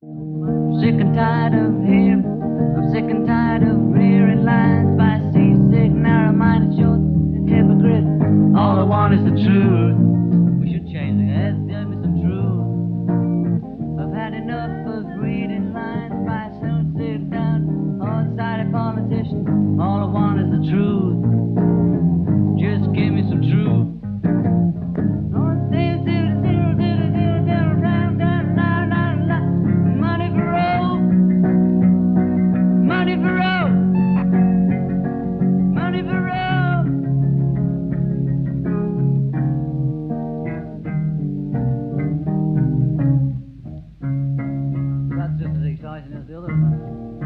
I'm sick and tired of him. I'm sick and tired of rearing lines by seasick, narrow-minded, short, and hypocrite. All I want is the truth. We should change it. Let's give me some truth. I've had enough of reading lines by soon sit down, hard-sided politicians. All I want is the truth. guys the other one.